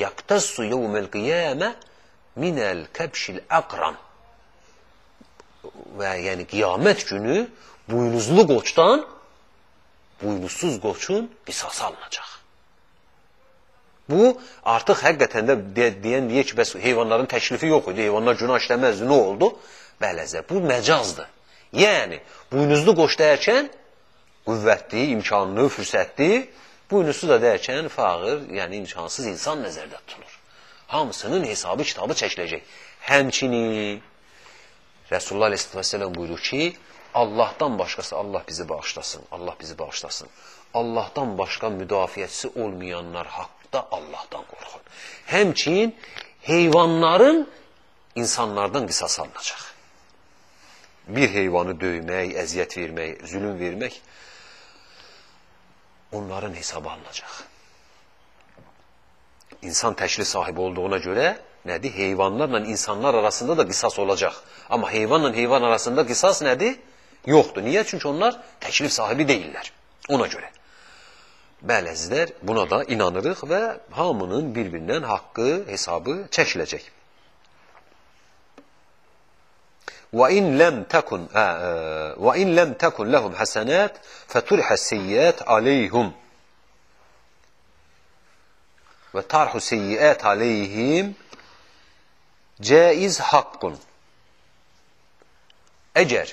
Yaktassu yevmel qiyamə minəl kəbşil əqram. Və yəni qiyamət günü buynuzlu qoçdan buynuzsuz qoçun qisası alınacaq. Bu artıq həqiqətən də de, deyən deyir ki, bəs heyvanların təklifi yox idi, heyvanlar günah işləməzdi, nə oldu? Bələzə, bu məcazdır. Yəni, buynuzlu qoş dəyərkən qüvvətli, imkanlı, fürsətli, buynuzlu da dəyərkən fağır, yəni imkansız insan nəzərdə tutulur. Hamısının hesabı, kitabı çəkiləcək. Həmçinin Resulullah Aleyhisselam buyurur ki, Allahdan başqası Allah bizi bağışlasın, Allah bizi bağışlasın. Allahdan başqa müdafiəçisi olmayanlar haqqda Allahdan qorxun. Həmçin heyvanların insanlardan qisas alınacaq. Bir heyvanı döymək, əziyyət vermək, zülüm vermək onların hesabı alınacaq. İnsan təşri sahibi olduğuna görə nədir? Heyvanlarla insanlar arasında da qisas olacaq. Amma heyvanla heyvan arasında qisas nədir? Yoxdur. Niyə? Çünki onlar təklif sahibi deyirlər. Ona görə. Bələzlər buna da inanırıq və hamının bir-birindən haqqı, hesabı çəkiləcək. وَإِنْ لَمْ تَكُنْ وَإِنْ لَمْ تَكُنْ لَهُمْ حَسَنَاتٍ فَتُرْحَ السَّيِّئَاتُ عَلَيْهِمْ ve tarhu seyyiat aleyhim caiz hakkun. Əgər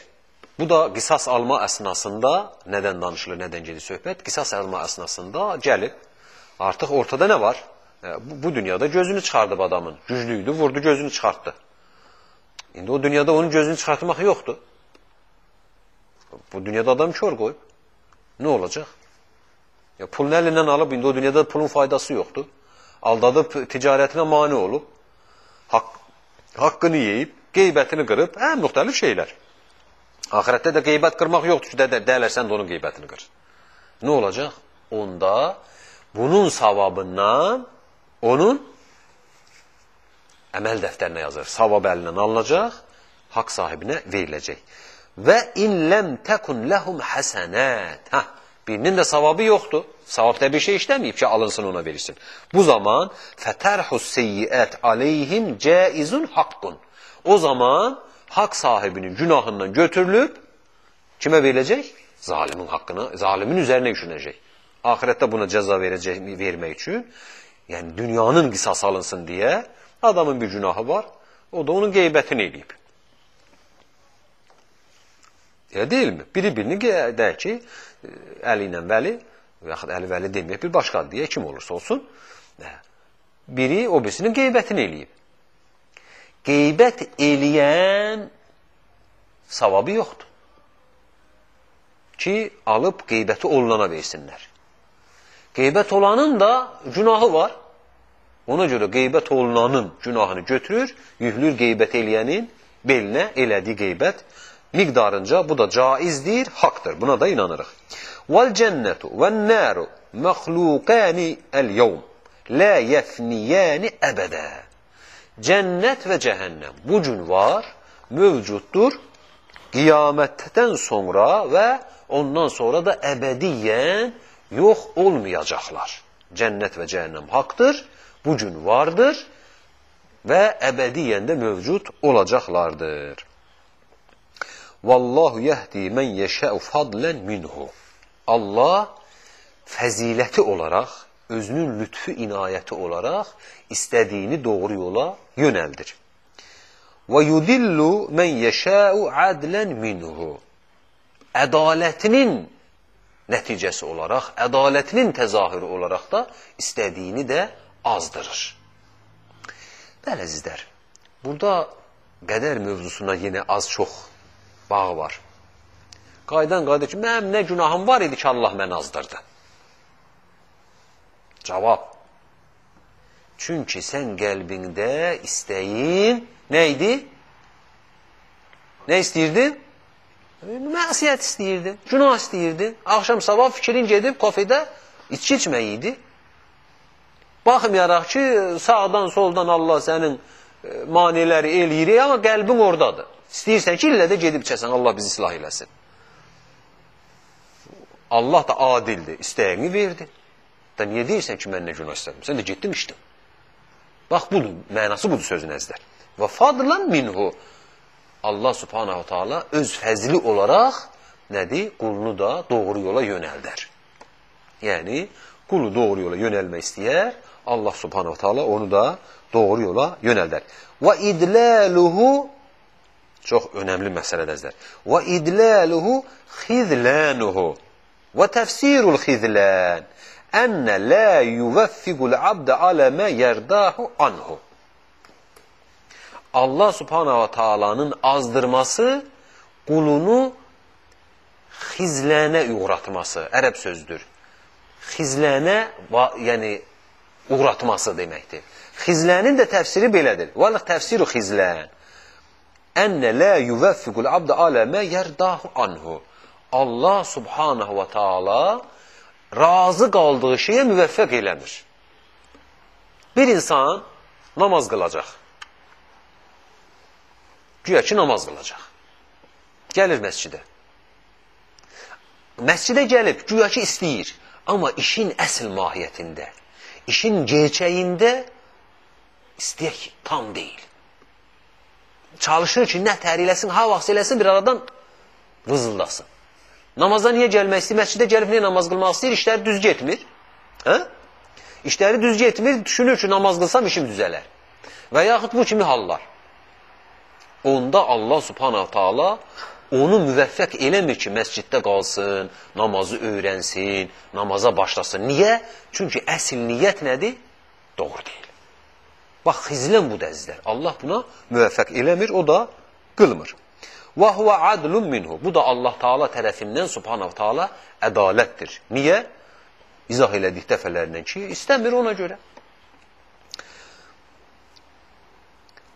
bu da qisas alma əsnasında nədən danışılır, nədən gedir söhbət? Qisas alma əsnasında gəlib artıq ortada nə var? Bu, bu dünyada gözünü çıxardıb adamın. Güclüydü, vurdu, gözünü çıxartdı. İndi o dünyada onun gözünü çıxartmaq yoxdur. Bu dünyada adam kör qoyub. Nə olacaq? Ya pulunu əlindən alıb, indi o dünyada pulun faydası yoxdur aldadıb ticarətinə mani olub, haqq, haqqını yeyib, qeybətini qırıb, hə, müxtəlif şeylər. Ahirətdə də qeybət qırmaq yoxdur ki, də, də, deyərlər, sən də onun qeybətini qır. Nə olacaq? Onda bunun savabından onun əməl dəftərinə yazır. Savab əlindən alınacaq, haqq sahibinə veriləcək. Və in ləm təkun ləhum həsənət. Hə, birinin də savabı yoxdur. Savabda bir şey işləməyib ki, alınsın ona verilsin. Bu zaman fətərhus seyyiət aleyhim caizun haqqun. O zaman haqq sahibinin günahından götürülüb kimə veriləcək? Zalimin haqqına, zalimin üzərinə yükünəcək. Ahirətdə buna cəza verəcək, vermək üçün, yəni dünyanın qisas alınsın deyə adamın bir günahı var, o da onun qeybətini eləyib. Ya deyilmi? Biri birini deyək ki, əli ilə vəli və yaxud əli vəli deməyək, bir başqadır deyə kim olursa olsun, biri o birisinin qeybətini eləyib. Qeybət eləyən savabı yoxdur. Ki, alıb qeybəti olunana versinlər. Qeybət olanın da günahı var. Ona görə qeybət olunanın günahını götürür, yüklür qeybət eləyənin belinə elədiyi qeybət miqdarınca bu da caizdir, haqdır. Buna da inanırıq. Vel cennetu ven naru mahlukani el yevm la yefniyani ebede. Cennet ve cehennem bugün var, mevcuttur. Kıyametten sonra ve ondan sonra da ebediyen yok olmayacaklar. Cennet ve cehennem haktır, bugün vardır ve ebediyen de mevcut olacaklardır. Vallahu yehdi men yeşe'u fadlen minhu. Allah fəziləti olaraq, özünün lütfü inayəti olaraq istədiyini doğru yola yönəldir. Və yudillu men yeşəu adlen minhu. Ədalətinin nəticəsi olaraq, ədalətinin təzahürü olaraq da istədiyini də azdırır. Bəli, əzizlər, burada qədər mövzusuna yenə az-çox bağı var. Qaydan qayda ki, mənim nə günahım var idi ki, Allah məni azdırdı? Cavab. Çünki sən qəlbində istəyin nə idi? Nə istəyirdin? Məsiyyət istəyirdin, günah istəyirdin. Axşam sabah fikrin gedib kafedə içki içmək idi. Baxmayaraq ki, sağdan soldan Allah sənin e, maniləri eləyir, amma qəlbin oradadır. İstəyirsən ki, illə də gedib içəsən, Allah bizi silah eləsin. Allah da adildir, istəyəni verdi. Da niyə deyirsən ki, mən nə günah istədim? Sən də getdin içdin. Bax, budur, mənası budur sözün əzlər. Və fadlan minhu. Allah subhanahu taala öz fəzli olaraq nədir? Qulunu da doğru yola yönəldər. Yəni, qulu doğru yola yönəlmək istəyər, Allah subhanahu taala onu da doğru yola yönəldər. Və idlaluhu çox önəmli məsələdəzdir. Və idlaluhu xizlanuhu və təfsirul xizlan enne la yuvaffiqul abd ala ma yerdahu anhu. Allah subhanahu taala'nın azdırması qulunu xizlənə uğratması ərəb sözdür. Xizlənə yəni uğratması deməkdir. Xizlənin də təfsiri belədir. Valıq təfsiru xizlən. Ənə la yuvaffiqul abd ala ma yerdahu anhu. Allah subhanahu və taala razı qaldığı şeyə müvəffəq eləmir. Bir insan namaz qılacaq. Güya ki, namaz qılacaq. Gəlir məscidə. Məscidə gəlib, güya ki, istəyir. Amma işin əsl mahiyyətində, işin gerçəyində istəyək tam deyil. Çalışır ki, nə tər eləsin, ha vaxt eləsin, bir aradan vızıldasın. Namaza niyə gəlmək istəyir? Məscidə gəlib niyə namaz qılmaq istəyir? İşləri düz getmir. Hə? İşləri düz getmir, düşünür ki, namaz qılsam işim düzələr. Və yaxud bu kimi hallar. Onda Allah subhanahu taala onu müvəffəq eləmir ki, məsciddə qalsın, namazı öyrənsin, namaza başlasın. Niyə? Çünki əsl niyyət nədir? Doğru deyil. Bax, xizlən bu dəzlər. Allah buna müvəffəq eləmir, o da qılmır. Və huve adlun minhu. Bu da Allah Taala tərəfindən Subhanahu Taala ədalətdir. Niyə? İzah elədik dəfələrlə ki, istəmir ona görə.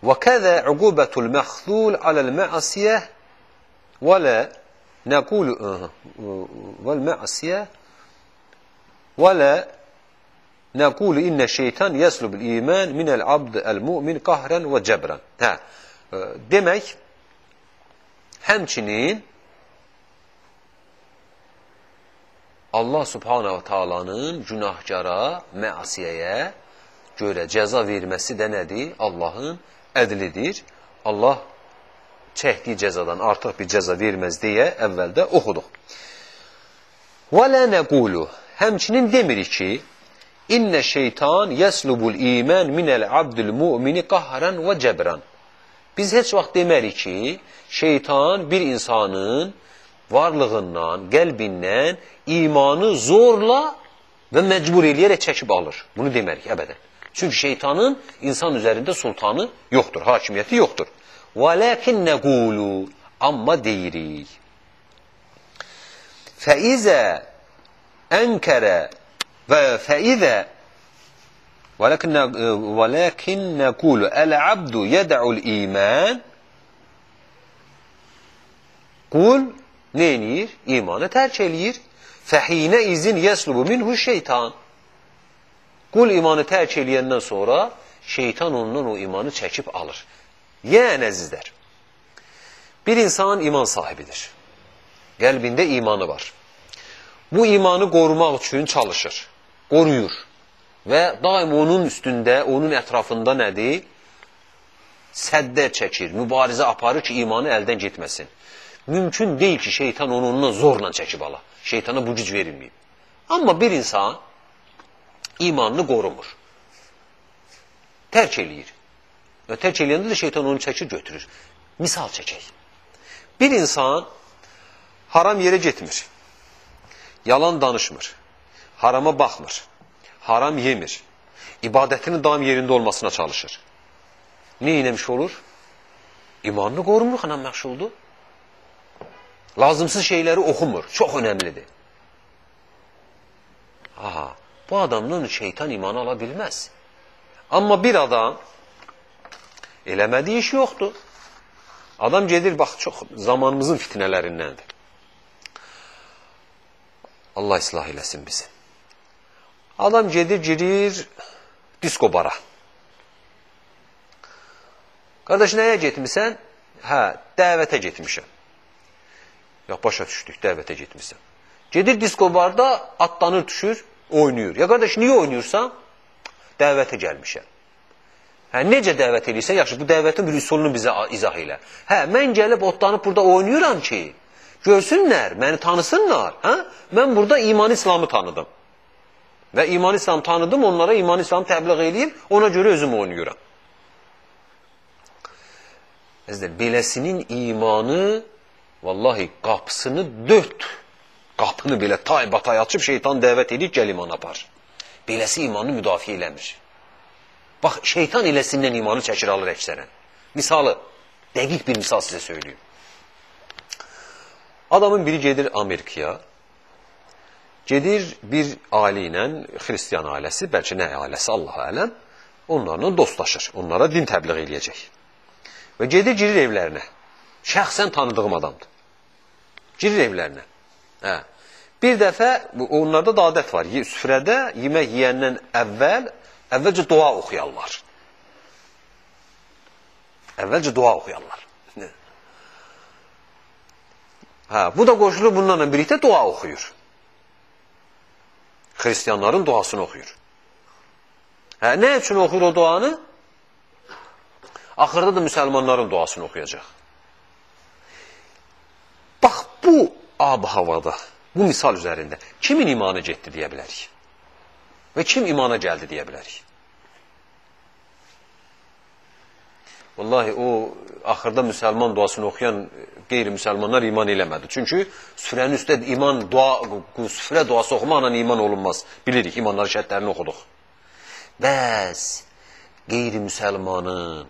Və kəzə uqubətul məxzul aləl mə'asiyə və lə nəqulu vəl mə'asiyə və lə Nekulu inne şeytan yeslubul iman minel abd el mu'min kahran ve cebran. Hə. Demək həmçinin Allah subhanahu taalanın günahkara, məasiyəyə görə cəza verməsi də nədir? Allahın ədlidir. Allah çəkdiyi cəzadan artıq bir cəza verməz deyə əvvəldə oxuduq. Və la nəqulu. Həmçinin demirik ki, İnnə şeytan yəslubul iman minəl abdül mu'mini qahran və cəbran. Biz heç vaxt demərik ki, şeytan bir insanın varlığından, qəlbindən imanı zorla və məcbur eləyərək çəkib alır. Bunu demərik əbədən. Çünki şeytanın insan üzərində sultanı yoxdur, hakimiyyəti yoxdur. وَلَكِنْ نَقُولُ Amma deyirik. Ve feize Velakin e, velakin nekulu el abdu yed'ul iman kul ne yenir? İmanı. Fehine izin yeslubu minhu şeytan. Kul imanı terç eləyəndən sonra şeytan ondan o imanı çekip alır. Yani azizler. Bir insan iman sahibidir. Kalbinde imanı var. Bu imanı korumak için çalışır. Qoruyur və daim onun üstündə, onun ətrafında nədir? Səddər çəkir, mübarizə aparır ki, imanı əldən getməsin. Mümkün deyil ki, şeytan onu ondan zorla çəkib ala. Şeytana bu güc verilməyib. Amma bir insan imanını qorumur. Tərk eləyir. Və tərk eləyəndə də şeytan onu çəkir, götürür. Misal çəkək. Bir insan haram yerə getmir. Yalan danışmır. Harama baxmır haram yemir. İbadətinin daim yerində olmasına çalışır. Ne eləmiş olur? İmanını qorumluqla məşğuldur. Lazımsız şeyləri oxumur. Çox önəmlidir. Aha, bu adamdan şeytan imanı ala bilməz. Amma bir adam eləmədiyi iş yoxdur. Adam gedir, bax, çox zamanımızın fitnələrindəndir. Allah islah eləsin bizi. Adam gedir, girir disko bara. Qardaş, nəyə getmirsən? Hə, dəvətə getmişəm. Ya, başa düşdük, dəvətə getmirsən. Gedir disko barda, atlanır, düşür, oynayır. Ya, qardaş, niyə oynayırsan? Dəvətə gəlmişəm. Hə, necə dəvət edirsən? Yaxşı, bu dəvətin bir üsulunu bizə izah elə. Hə, mən gəlib otlanıb burada oynayıram ki, görsünlər, məni tanısınlar. Hə? Mən burada iman İslamı tanıdım. Və iman İslam tanıdım, onlara iman İslam təbliğ eləyib, ona görə özüm oynayıram. Əzizlər, beləsinin imanı vallahi qapısını dört qapını belə tay batay açıb şeytan dəvət edir, gəl iman apar. Beləsi imanı müdafiə eləmir. Bax, şeytan eləsindən imanı çəkir alır əksərən. Misalı, dəqiq bir misal sizə söyləyeyim. Adamın biri gedir Amerikaya, gedir bir ailə ilə, xristiyan ailəsi, bəlkə nə ailəsi, Allah ələm, onlarla dostlaşır, onlara din təbliğ eləyəcək. Və gedir, girir evlərinə. Şəxsən tanıdığım adamdır. Girir evlərinə. Hə. Bir dəfə, onlarda da adət var, süfrədə yemək yeyəndən əvvəl, əvvəlcə dua oxuyarlar. Əvvəlcə dua oxuyarlar. Hə, bu da qoşulur bunlarla birlikdə dua oxuyur. Xristiyanların duasını oxuyur. Hə, nə üçün oxuyur o duanı? Axırda da müsəlmanların duasını oxuyacaq. Bax, bu ab-havada, bu misal üzərində kimin imanı getdi deyə bilərik? Və kim imana gəldi deyə bilərik? Vallahi o axırda müsəlman duasını oxuyan qeyri-müsəlmanlar iman eləmədi. Çünki süfrənin üstə iman dua, süfrə duası oxumaqla iman olunmaz. Bilirik, imanların şərtlərini oxuduq. Bəs qeyri-müsəlmanın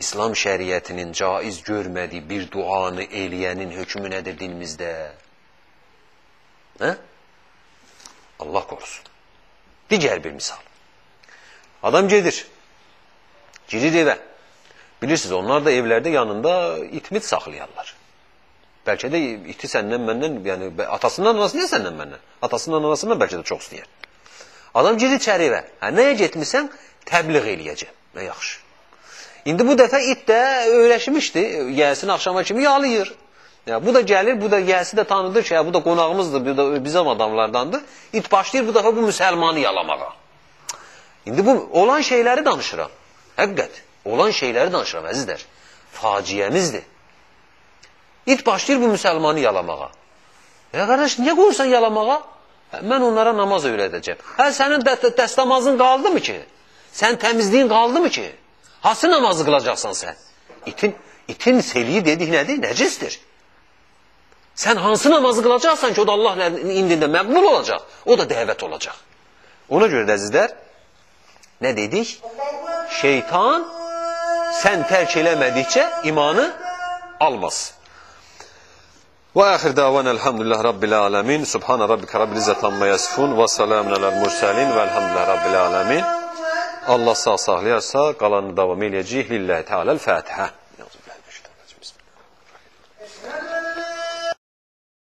İslam şəriətinin caiz görmədiyi bir duanı eləyənin hökmü nədir dinimizdə? Hə? Allah qorusun. Digər bir misal. Adam gedir, girir evə. Bilirsiniz, onlar da evlərdə yanında itmit saxlayarlar. Bəlkə də iti səndən, məndən, yəni atasından, anasından, niyə səndən, məndən? Atasından, anasından bəlkə də çox istəyər. Adam girir içəri evə. Hə, nəyə getmirsən? Təbliğ eləyəcəm. Nə yaxşı. İndi bu dəfə it də öyrəşmişdi. Yəsin axşama kimi yalayır. Ya, bu da gəlir, bu da yəsi də tanıdır ki, ya, bu da qonağımızdır, bu da bizim adamlardandır. İt başlayır bu dəfə bu müsəlmanı yalamağa. İndi bu olan şeyləri danışıram. Həqiqət. Olan şeyləri danışıram, əzizlər. Faciəmizdir. İt başlayır bu müsəlmanı yalamağa. Ya qardaş, niyə qoyursan yalamağa? Mən onlara namaz öyrədəcəm. Hə, sənin də dəstəmazın qaldı mı ki? Sən təmizliyin qaldı mı ki? Hansı namazı qılacaqsan sən? İtin, itin seliyi dedik nədir? Nəcisdir. Sən hansı namazı qılacaqsan ki, o da Allah indində məqbul olacaq. O da dəvət olacaq. Ona görə də əzizlər, nə dedik? Şeytan sən tərk eləmədikcə imanı almaz. Və axir davana elhamdülillah rabbil alamin. Subhana rabbika rabbil izzati amma yasifun və salamun alel mursalin və elhamdülillah rabbil alamin. Allah sağ saxlayarsa qalanını davam eləyəcəyik. Lillahi Teala'l-Fatiha.